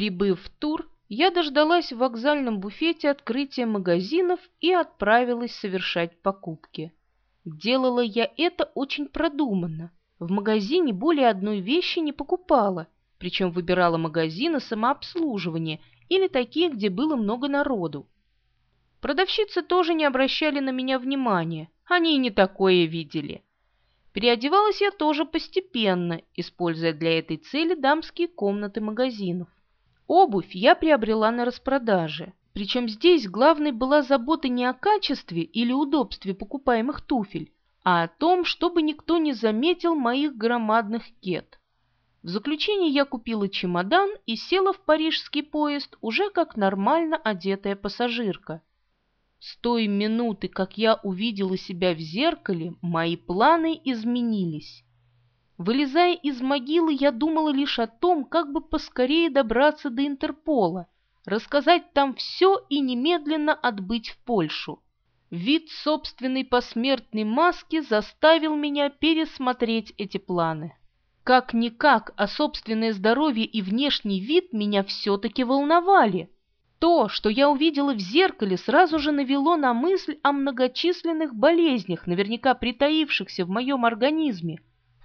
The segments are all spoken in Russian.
Прибыв в тур, я дождалась в вокзальном буфете открытия магазинов и отправилась совершать покупки. Делала я это очень продуманно. В магазине более одной вещи не покупала, причем выбирала магазины самообслуживания или такие, где было много народу. Продавщицы тоже не обращали на меня внимания, они и не такое видели. Переодевалась я тоже постепенно, используя для этой цели дамские комнаты магазинов. Обувь я приобрела на распродаже, причем здесь главной была забота не о качестве или удобстве покупаемых туфель, а о том, чтобы никто не заметил моих громадных кет. В заключение я купила чемодан и села в парижский поезд уже как нормально одетая пассажирка. С той минуты, как я увидела себя в зеркале, мои планы изменились. Вылезая из могилы, я думала лишь о том, как бы поскорее добраться до Интерпола, рассказать там все и немедленно отбыть в Польшу. Вид собственной посмертной маски заставил меня пересмотреть эти планы. Как-никак, а собственное здоровье и внешний вид меня все-таки волновали. То, что я увидела в зеркале, сразу же навело на мысль о многочисленных болезнях, наверняка притаившихся в моем организме,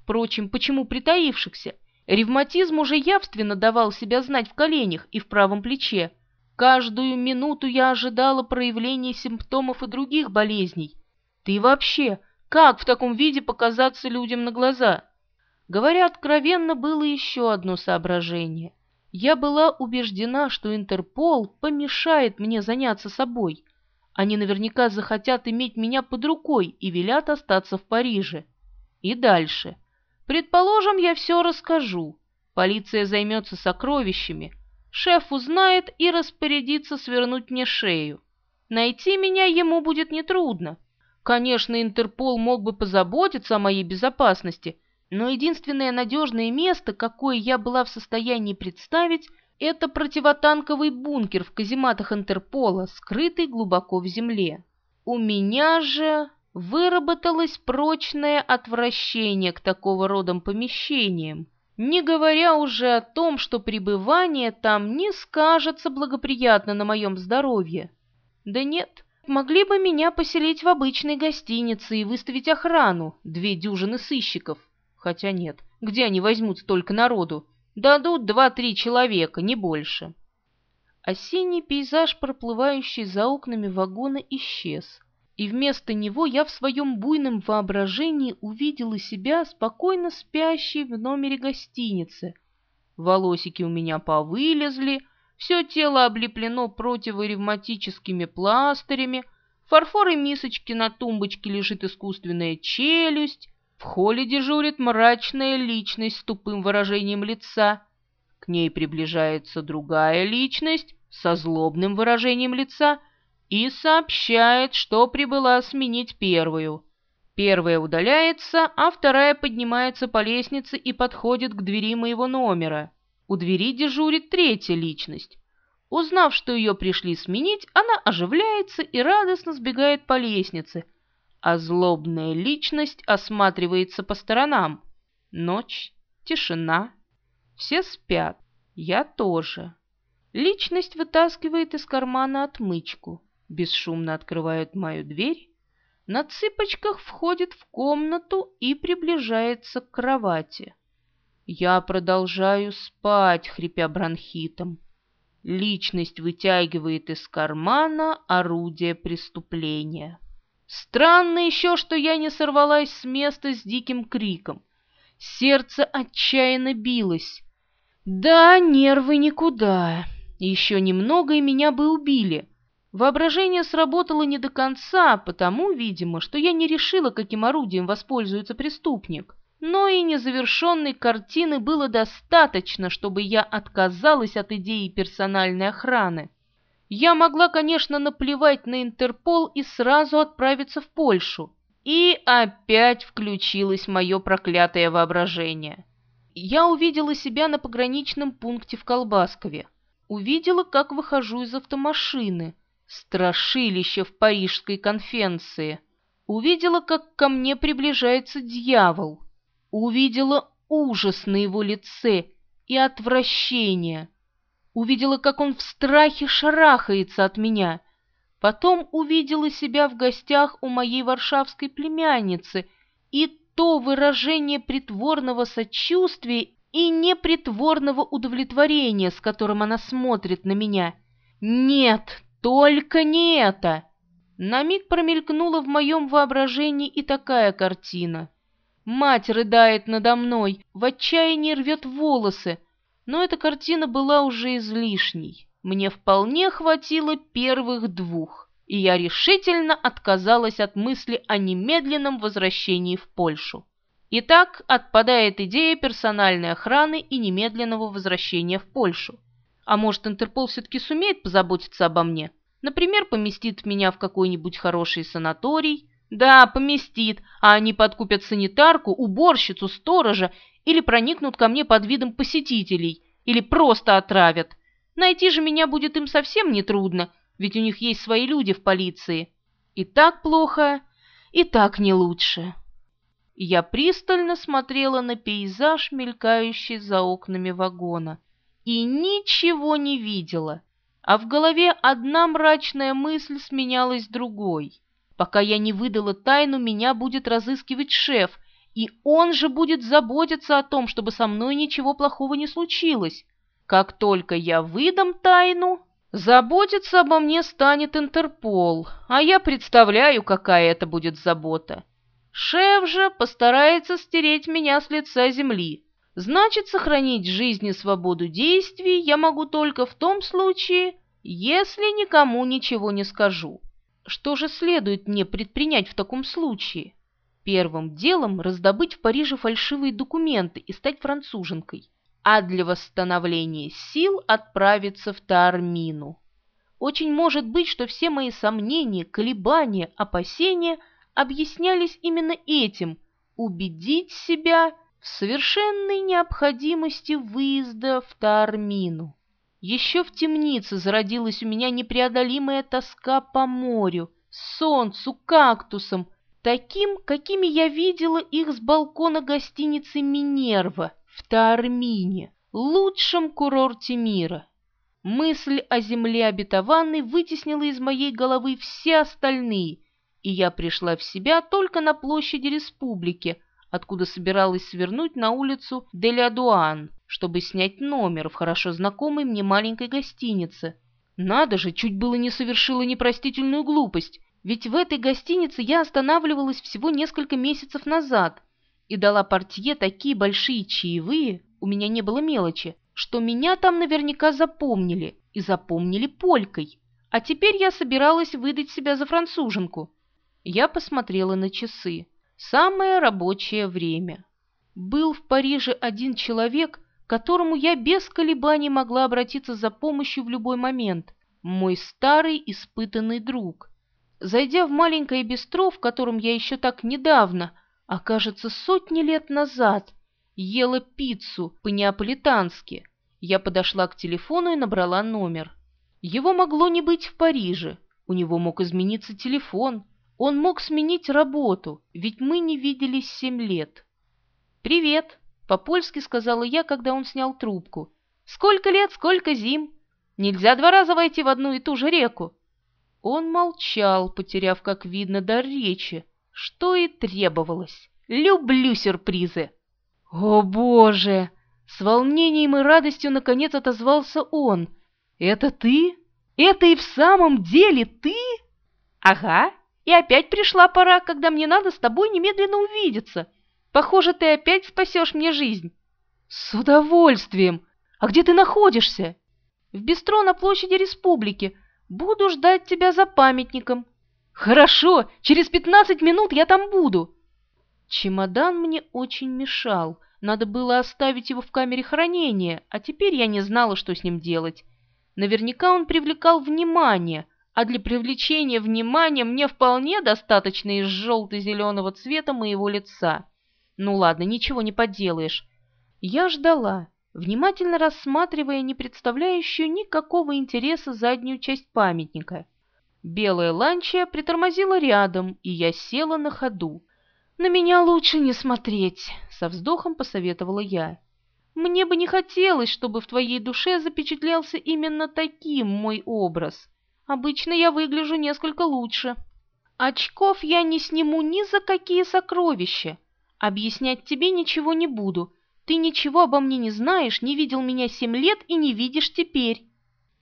Впрочем, почему притаившихся? Ревматизм уже явственно давал себя знать в коленях и в правом плече. Каждую минуту я ожидала проявления симптомов и других болезней. Ты вообще, как в таком виде показаться людям на глаза? Говоря откровенно, было еще одно соображение. Я была убеждена, что Интерпол помешает мне заняться собой. Они наверняка захотят иметь меня под рукой и велят остаться в Париже. И дальше. Предположим, я все расскажу. Полиция займется сокровищами. Шеф узнает и распорядится свернуть мне шею. Найти меня ему будет нетрудно. Конечно, Интерпол мог бы позаботиться о моей безопасности, но единственное надежное место, какое я была в состоянии представить, это противотанковый бункер в казематах Интерпола, скрытый глубоко в земле. У меня же выработалось прочное отвращение к такого рода помещениям, не говоря уже о том, что пребывание там не скажется благоприятно на моем здоровье. Да нет, могли бы меня поселить в обычной гостинице и выставить охрану, две дюжины сыщиков. Хотя нет, где они возьмут столько народу? Дадут два-три человека, не больше. Осенний пейзаж, проплывающий за окнами вагона, исчез и вместо него я в своем буйном воображении увидела себя спокойно спящей в номере гостиницы. Волосики у меня повылезли, все тело облеплено противоревматическими пластырями, в фарфоре мисочки на тумбочке лежит искусственная челюсть, в холле дежурит мрачная личность с тупым выражением лица. К ней приближается другая личность со злобным выражением лица — и сообщает, что прибыла сменить первую. Первая удаляется, а вторая поднимается по лестнице и подходит к двери моего номера. У двери дежурит третья личность. Узнав, что ее пришли сменить, она оживляется и радостно сбегает по лестнице, а злобная личность осматривается по сторонам. Ночь, тишина, все спят, я тоже. Личность вытаскивает из кармана отмычку бесшумно открывает мою дверь, на цыпочках входит в комнату и приближается к кровати. Я продолжаю спать, хрипя бронхитом. Личность вытягивает из кармана орудие преступления. Странно еще, что я не сорвалась с места с диким криком. Сердце отчаянно билось. Да, нервы никуда. Еще немного, и меня бы убили. Воображение сработало не до конца, потому, видимо, что я не решила, каким орудием воспользуется преступник. Но и незавершенной картины было достаточно, чтобы я отказалась от идеи персональной охраны. Я могла, конечно, наплевать на Интерпол и сразу отправиться в Польшу. И опять включилось мое проклятое воображение. Я увидела себя на пограничном пункте в Колбаскове. Увидела, как выхожу из автомашины – страшилище в Парижской конференции. Увидела, как ко мне приближается дьявол. Увидела ужас на его лице и отвращение. увидела, как он в страхе шарахается от меня. Потом увидела себя в гостях у моей варшавской племянницы, и то выражение притворного сочувствия и непритворного удовлетворения, с которым она смотрит на меня. Нет, только не это! На миг промелькнула в моем воображении и такая картина. Мать рыдает надо мной, в отчаянии рвет волосы, но эта картина была уже излишней. Мне вполне хватило первых двух, и я решительно отказалась от мысли о немедленном возвращении в Польшу. Итак, отпадает идея персональной охраны и немедленного возвращения в Польшу. А может, Интерпол все-таки сумеет позаботиться обо мне? Например, поместит меня в какой-нибудь хороший санаторий? Да, поместит, а они подкупят санитарку, уборщицу, сторожа или проникнут ко мне под видом посетителей, или просто отравят. Найти же меня будет им совсем нетрудно, ведь у них есть свои люди в полиции. И так плохо, и так не лучше. Я пристально смотрела на пейзаж, мелькающий за окнами вагона, и ничего не видела, а в голове одна мрачная мысль сменялась другой. Пока я не выдала тайну, меня будет разыскивать шеф, и он же будет заботиться о том, чтобы со мной ничего плохого не случилось. Как только я выдам тайну, заботиться обо мне станет Интерпол, а я представляю, какая это будет забота. Шеф же постарается стереть меня с лица земли. Значит, сохранить жизнь и свободу действий я могу только в том случае, если никому ничего не скажу. Что же следует мне предпринять в таком случае? Первым делом раздобыть в Париже фальшивые документы и стать француженкой, а для восстановления сил отправиться в Таармину. Очень может быть, что все мои сомнения, колебания, опасения – объяснялись именно этим – убедить себя совершенной необходимости выезда в Таармину. Еще в темнице зародилась у меня непреодолимая тоска по морю, солнцу, кактусам, таким, какими я видела их с балкона гостиницы «Минерва» в Таармине, лучшем курорте мира. Мысль о земле обетованной вытеснила из моей головы все остальные – и я пришла в себя только на площади республики, откуда собиралась свернуть на улицу Делядуан, чтобы снять номер в хорошо знакомой мне маленькой гостинице. Надо же, чуть было не совершила непростительную глупость, ведь в этой гостинице я останавливалась всего несколько месяцев назад и дала портье такие большие чаевые, у меня не было мелочи, что меня там наверняка запомнили, и запомнили полькой. А теперь я собиралась выдать себя за француженку. Я посмотрела на часы. Самое рабочее время. Был в Париже один человек, к которому я без колебаний могла обратиться за помощью в любой момент. Мой старый испытанный друг. Зайдя в маленькое бистро, в котором я еще так недавно, а кажется сотни лет назад, ела пиццу по-неаполитански, я подошла к телефону и набрала номер. Его могло не быть в Париже, у него мог измениться телефон, он мог сменить работу, ведь мы не виделись семь лет. «Привет!» — по-польски сказала я, когда он снял трубку. «Сколько лет, сколько зим! Нельзя два раза войти в одну и ту же реку!» Он молчал, потеряв, как видно, дар речи, что и требовалось. «Люблю сюрпризы!» «О, Боже!» С волнением и радостью наконец отозвался он. «Это ты? Это и в самом деле ты?» «Ага!» И опять пришла пора, когда мне надо с тобой немедленно увидеться. Похоже, ты опять спасешь мне жизнь. С удовольствием. А где ты находишься? В бистро на площади Республики. Буду ждать тебя за памятником. Хорошо, через пятнадцать минут я там буду. Чемодан мне очень мешал. Надо было оставить его в камере хранения, а теперь я не знала, что с ним делать. Наверняка он привлекал внимание — а для привлечения внимания мне вполне достаточно из желто-зеленого цвета моего лица. Ну ладно, ничего не поделаешь. Я ждала, внимательно рассматривая не представляющую никакого интереса заднюю часть памятника. Белая ланча притормозила рядом, и я села на ходу. «На меня лучше не смотреть», — со вздохом посоветовала я. Мне бы не хотелось, чтобы в твоей душе запечатлелся именно таким мой образ. Обычно я выгляжу несколько лучше. Очков я не сниму ни за какие сокровища. Объяснять тебе ничего не буду. Ты ничего обо мне не знаешь, не видел меня семь лет и не видишь теперь.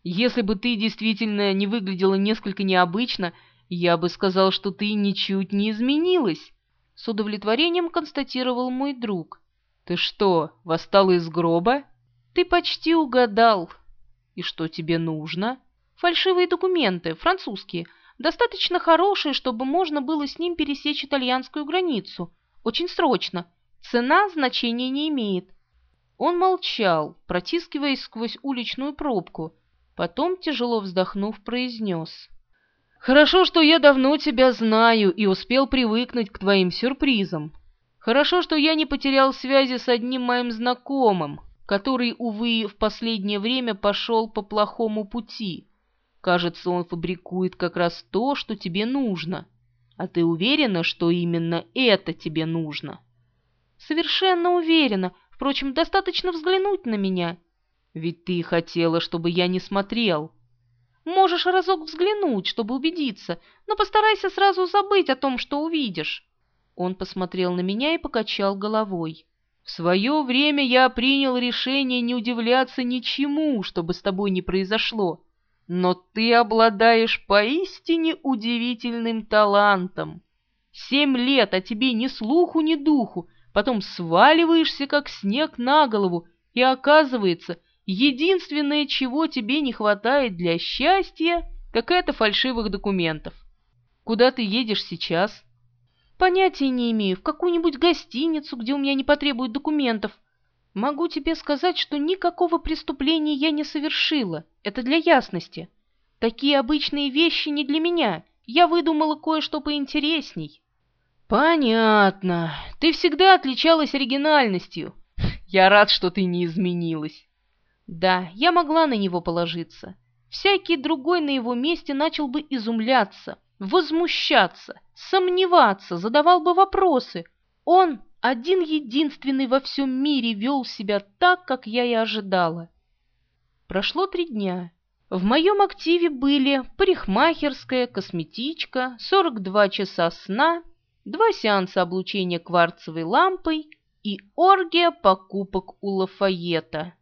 Если бы ты действительно не выглядела несколько необычно, я бы сказал, что ты ничуть не изменилась. С удовлетворением констатировал мой друг. Ты что, восстала из гроба? Ты почти угадал. И что тебе нужно? Фальшивые документы, французские, достаточно хорошие, чтобы можно было с ним пересечь итальянскую границу. Очень срочно. Цена значения не имеет. Он молчал, протискиваясь сквозь уличную пробку. Потом, тяжело вздохнув, произнес. «Хорошо, что я давно тебя знаю и успел привыкнуть к твоим сюрпризам. Хорошо, что я не потерял связи с одним моим знакомым, который, увы, в последнее время пошел по плохому пути. Кажется, он фабрикует как раз то, что тебе нужно. А ты уверена, что именно это тебе нужно?» «Совершенно уверена. Впрочем, достаточно взглянуть на меня». «Ведь ты хотела, чтобы я не смотрел». Можешь разок взглянуть, чтобы убедиться, но постарайся сразу забыть о том, что увидишь». Он посмотрел на меня и покачал головой. «В свое время я принял решение не удивляться ничему, что бы с тобой не произошло. Но ты обладаешь поистине удивительным талантом. Семь лет, а тебе ни слуху, ни духу, потом сваливаешься, как снег на голову, и оказывается, Единственное, чего тебе не хватает для счастья, так это фальшивых документов. Куда ты едешь сейчас? Понятия не имею. В какую-нибудь гостиницу, где у меня не потребуют документов. Могу тебе сказать, что никакого преступления я не совершила. Это для ясности. Такие обычные вещи не для меня. Я выдумала кое-что поинтересней. Понятно. Ты всегда отличалась оригинальностью. Я рад, что ты не изменилась. Да, я могла на него положиться. Всякий другой на его месте начал бы изумляться, возмущаться, сомневаться, задавал бы вопросы. Он один единственный во всем мире вел себя так, как я и ожидала. Прошло три дня. В моем активе были парикмахерская, косметичка, 42 часа сна, два сеанса облучения кварцевой лампой и оргия покупок у Лафайета.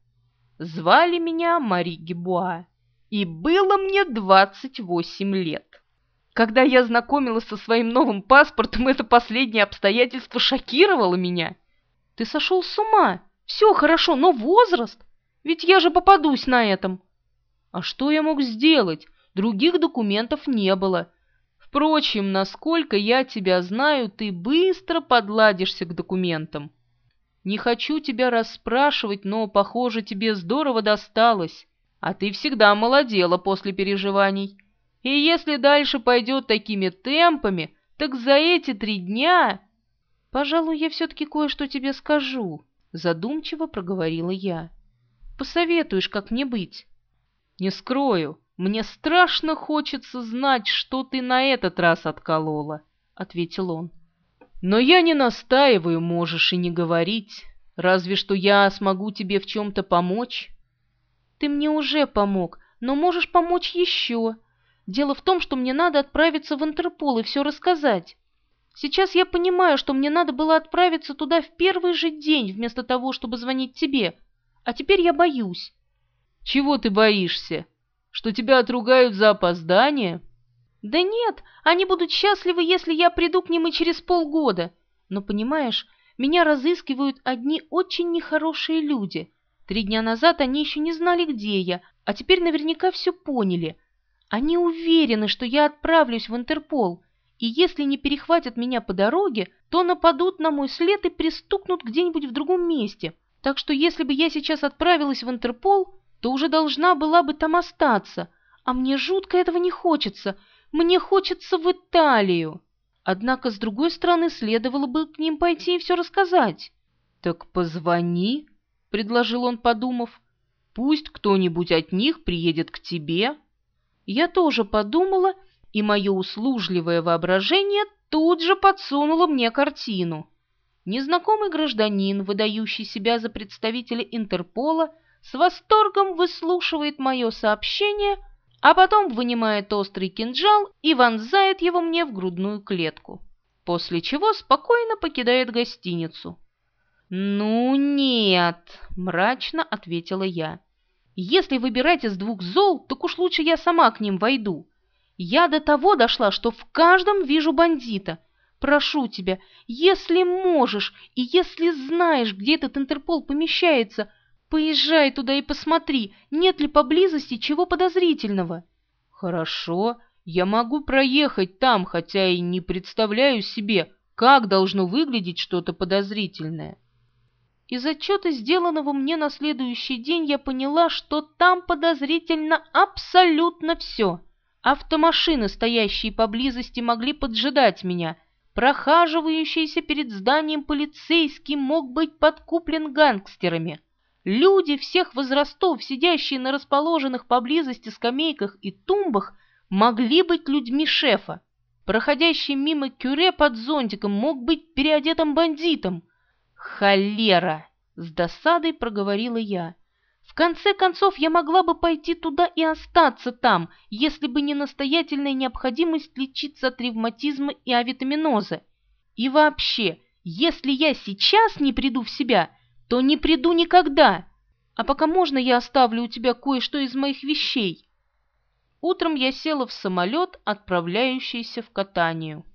Звали меня Мари Гебуа, и было мне 28 лет. Когда я знакомилась со своим новым паспортом, это последнее обстоятельство шокировало меня. Ты сошел с ума. Все хорошо, но возраст. Ведь я же попадусь на этом. А что я мог сделать? Других документов не было. Впрочем, насколько я тебя знаю, ты быстро подладишься к документам. Не хочу тебя расспрашивать, но, похоже, тебе здорово досталось, а ты всегда молодела после переживаний. И если дальше пойдет такими темпами, так за эти три дня... Пожалуй, я все-таки кое-что тебе скажу, задумчиво проговорила я. Посоветуешь, как мне быть? Не скрою, мне страшно хочется знать, что ты на этот раз отколола, ответил он. Но я не настаиваю, можешь и не говорить. Разве что я смогу тебе в чем-то помочь. Ты мне уже помог, но можешь помочь еще. Дело в том, что мне надо отправиться в Интерпол и все рассказать. Сейчас я понимаю, что мне надо было отправиться туда в первый же день, вместо того, чтобы звонить тебе. А теперь я боюсь. Чего ты боишься? Что тебя отругают за опоздание? Да нет, они будут счастливы, если я приду к ним и через полгода. Но, понимаешь, меня разыскивают одни очень нехорошие люди. Три дня назад они еще не знали, где я, а теперь наверняка все поняли. Они уверены, что я отправлюсь в Интерпол, и если не перехватят меня по дороге, то нападут на мой след и пристукнут где-нибудь в другом месте. Так что если бы я сейчас отправилась в Интерпол, то уже должна была бы там остаться, а мне жутко этого не хочется — мне хочется в Италию. Однако, с другой стороны, следовало бы к ним пойти и все рассказать. Так позвони, — предложил он, подумав. Пусть кто-нибудь от них приедет к тебе. Я тоже подумала, и мое услужливое воображение тут же подсунуло мне картину. Незнакомый гражданин, выдающий себя за представителя Интерпола, с восторгом выслушивает мое сообщение, а потом вынимает острый кинжал и вонзает его мне в грудную клетку, после чего спокойно покидает гостиницу. «Ну нет», — мрачно ответила я. «Если выбирать из двух зол, так уж лучше я сама к ним войду. Я до того дошла, что в каждом вижу бандита. Прошу тебя, если можешь и если знаешь, где этот Интерпол помещается, Поезжай туда и посмотри, нет ли поблизости чего подозрительного. Хорошо, я могу проехать там, хотя и не представляю себе, как должно выглядеть что-то подозрительное. Из отчета, сделанного мне на следующий день, я поняла, что там подозрительно абсолютно все. Автомашины, стоящие поблизости, могли поджидать меня. Прохаживающийся перед зданием полицейский мог быть подкуплен гангстерами. Люди всех возрастов, сидящие на расположенных поблизости скамейках и тумбах, могли быть людьми шефа. Проходящий мимо кюре под зонтиком мог быть переодетым бандитом. «Холера!» — с досадой проговорила я. «В конце концов, я могла бы пойти туда и остаться там, если бы не настоятельная необходимость лечиться от ревматизма и авитаминоза. И вообще, если я сейчас не приду в себя, то не приду никогда. А пока можно я оставлю у тебя кое-что из моих вещей?» Утром я села в самолет, отправляющийся в катанию.